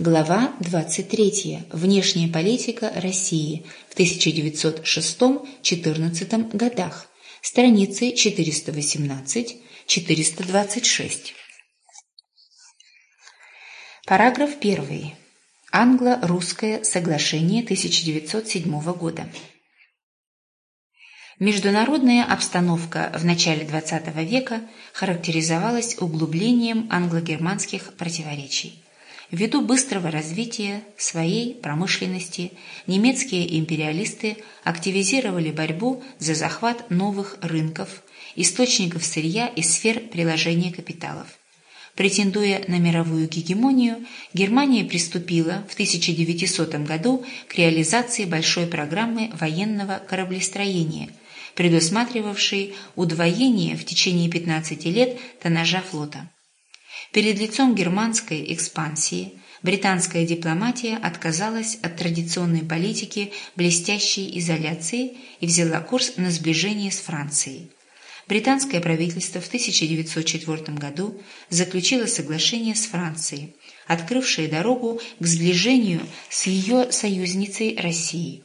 Глава 23. Внешняя политика России в 1906-14 годах. Страницы 418-426. Параграф 1. Англо-русское соглашение 1907 года. Международная обстановка в начале XX века характеризовалась углублением англо-германских противоречий. Ввиду быстрого развития своей промышленности немецкие империалисты активизировали борьбу за захват новых рынков, источников сырья и сфер приложения капиталов. Претендуя на мировую гегемонию, Германия приступила в 1900 году к реализации большой программы военного кораблестроения, предусматривавшей удвоение в течение 15 лет тоннажа флота. Перед лицом германской экспансии британская дипломатия отказалась от традиционной политики блестящей изоляции и взяла курс на сближение с Францией. Британское правительство в 1904 году заключило соглашение с Францией, открывшее дорогу к сближению с ее союзницей Россией.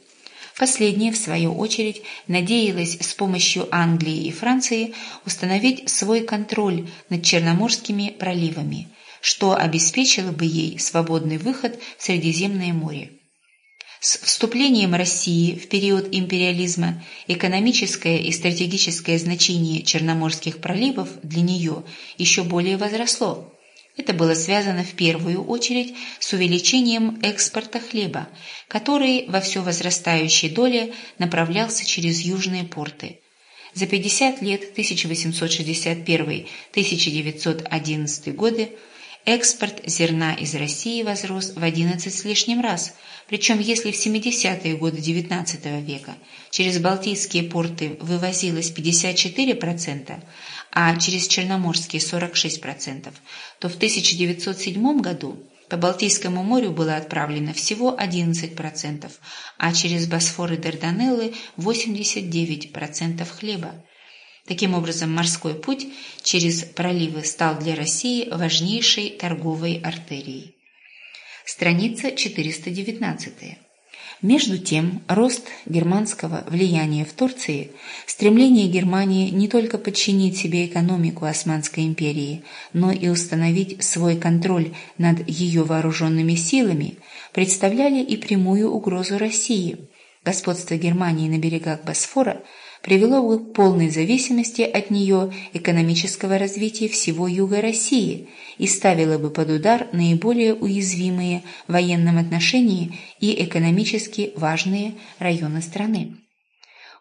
Последняя, в свою очередь, надеялась с помощью Англии и Франции установить свой контроль над Черноморскими проливами, что обеспечило бы ей свободный выход в Средиземное море. С вступлением России в период империализма экономическое и стратегическое значение Черноморских проливов для нее еще более возросло. Это было связано в первую очередь с увеличением экспорта хлеба, который во все возрастающей доле направлялся через южные порты. За 50 лет 1861-1911 годы экспорт зерна из России возрос в 11 с лишним раз, причем если в 70-е годы XIX века через Балтийские порты вывозилось 54%, а через Черноморские 46%, то в 1907 году по Балтийскому морю было отправлено всего 11%, а через Босфор и Дарданеллы 89% хлеба. Таким образом, морской путь через проливы стал для России важнейшей торговой артерией. Страница 419. Между тем, рост германского влияния в Турции, стремление Германии не только подчинить себе экономику Османской империи, но и установить свой контроль над ее вооруженными силами, представляли и прямую угрозу России. Господство Германии на берегах Босфора – привело к полной зависимости от нее экономического развития всего юга России и ставило бы под удар наиболее уязвимые в военном отношении и экономически важные районы страны.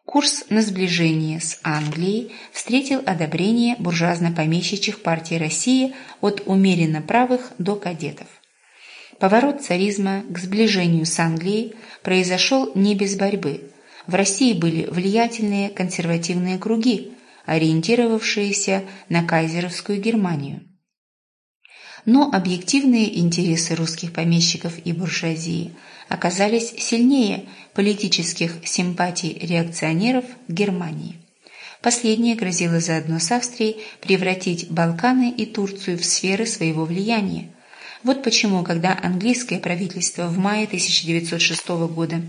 Курс на сближение с Англией встретил одобрение буржуазно-помещичьих партий России от умеренно правых до кадетов. Поворот царизма к сближению с Англией произошел не без борьбы – в России были влиятельные консервативные круги, ориентировавшиеся на кайзеровскую Германию. Но объективные интересы русских помещиков и буржуазии оказались сильнее политических симпатий реакционеров Германии. Последнее грозило заодно с Австрией превратить Балканы и Турцию в сферы своего влияния, вот почему, когда английское правительство в мае 1906 года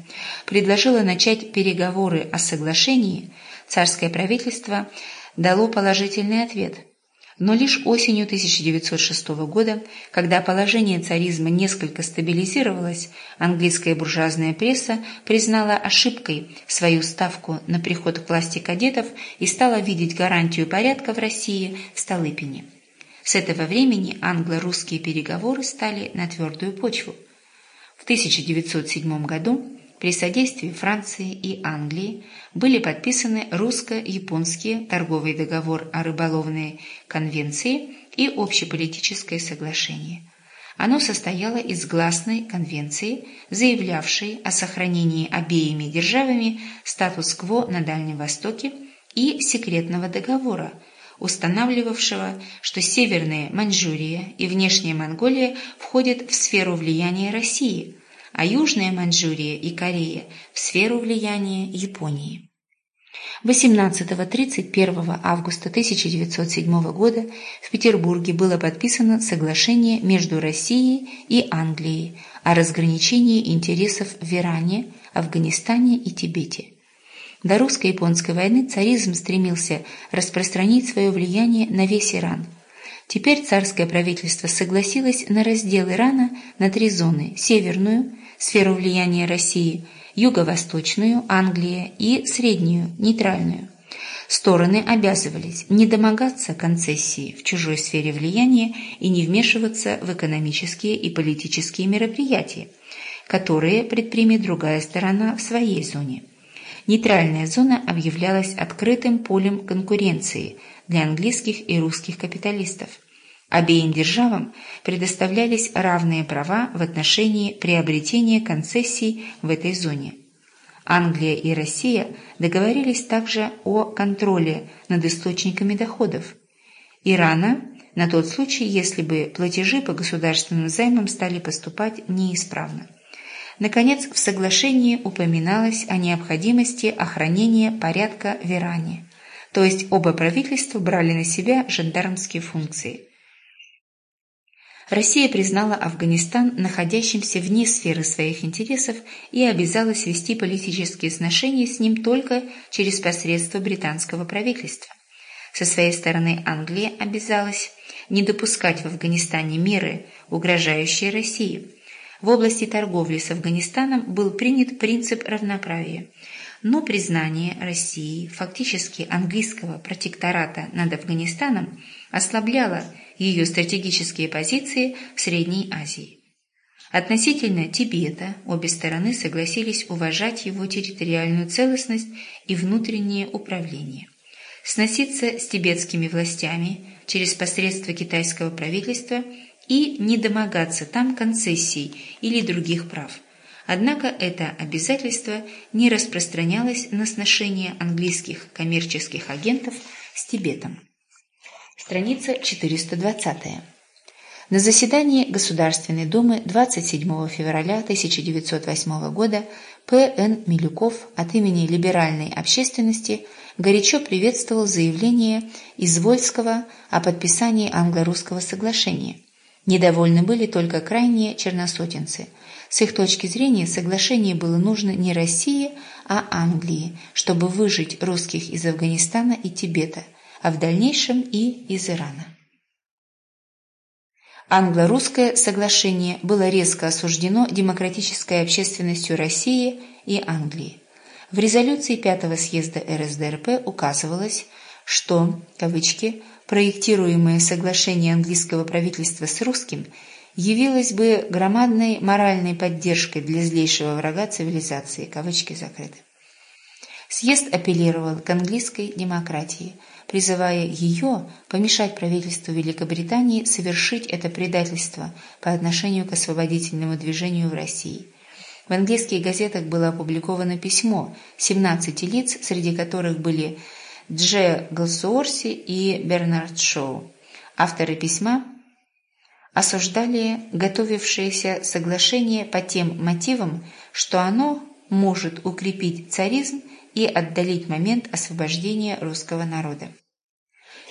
предложило начать переговоры о соглашении, царское правительство дало положительный ответ. Но лишь осенью 1906 года, когда положение царизма несколько стабилизировалось, английская буржуазная пресса признала ошибкой свою ставку на приход к власти кадетов и стала видеть гарантию порядка в России в Столыпине. С этого времени англо-русские переговоры стали на твердую почву. В 1907 году при содействии Франции и Англии были подписаны русско-японский торговый договор о рыболовной конвенции и общеполитическое соглашение. Оно состояло из гласной конвенции, заявлявшей о сохранении обеими державами статус-кво на Дальнем Востоке и секретного договора – устанавливавшего, что Северная Маньчжурия и Внешняя Монголия входят в сферу влияния России, а Южная Маньчжурия и Корея – в сферу влияния Японии. 18-31 августа 1907 года в Петербурге было подписано соглашение между Россией и Англией о разграничении интересов в Иране, Афганистане и Тибете. До русско-японской войны царизм стремился распространить свое влияние на весь Иран. Теперь царское правительство согласилось на раздел Ирана на три зоны – северную, сферу влияния России – юго-восточную, Англия и среднюю, нейтральную. Стороны обязывались не домогаться концессии в чужой сфере влияния и не вмешиваться в экономические и политические мероприятия, которые предпримет другая сторона в своей зоне. Нейтральная зона объявлялась открытым полем конкуренции для английских и русских капиталистов. Обеим державам предоставлялись равные права в отношении приобретения концессий в этой зоне. Англия и Россия договорились также о контроле над источниками доходов. Ирана на тот случай, если бы платежи по государственным займам стали поступать неисправно. Наконец, в соглашении упоминалось о необходимости охранения порядка в Иране, то есть оба правительства брали на себя жандармские функции – Россия признала Афганистан находящимся вне сферы своих интересов и обязалась вести политические сношения с ним только через посредство британского правительства. Со своей стороны Англия обязалась не допускать в Афганистане меры, угрожающие России. В области торговли с Афганистаном был принят принцип равноправия, но признание России фактически английского протектората над Афганистаном ослабляло ее стратегические позиции в Средней Азии. Относительно Тибета обе стороны согласились уважать его территориальную целостность и внутреннее управление. Сноситься с тибетскими властями через посредство китайского правительства и не домогаться там концессий или других прав. Однако это обязательство не распространялось на сношение английских коммерческих агентов с Тибетом. Страница 420. На заседании Государственной Думы 27 февраля 1908 года П.Н. Милюков от имени либеральной общественности горячо приветствовал заявление Извольского о подписании англо-русского соглашения. Недовольны были только крайние черносотенцы. С их точки зрения соглашение было нужно не России, а Англии, чтобы выжить русских из Афганистана и Тибета – а в дальнейшем и из Ирана. Англо-русское соглашение было резко осуждено демократической общественностью России и Англии. В резолюции Пятого съезда РСДРП указывалось, что, кавычки, проектируемое соглашение английского правительства с русским явилось бы громадной моральной поддержкой для злейшего врага цивилизации, кавычки закрыты. Съезд апеллировал к английской демократии – призывая ее помешать правительству Великобритании совершить это предательство по отношению к освободительному движению в России. В английских газетах было опубликовано письмо 17 лиц, среди которых были Дже Голсуорси и Бернард Шоу. Авторы письма осуждали готовившееся соглашение по тем мотивам, что оно может укрепить царизм и отдалить момент освобождения русского народа.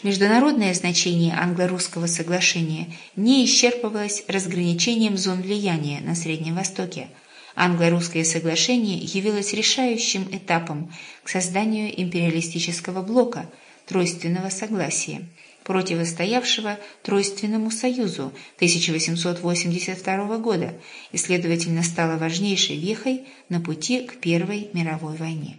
Международное значение англо-русского соглашения не исчерпывалось разграничением зон влияния на Среднем Востоке. Англо-русское соглашение явилось решающим этапом к созданию империалистического блока тройственного согласия, противостоявшего Тройственному союзу 1882 года и, следовательно, стало важнейшей вехой на пути к Первой мировой войне.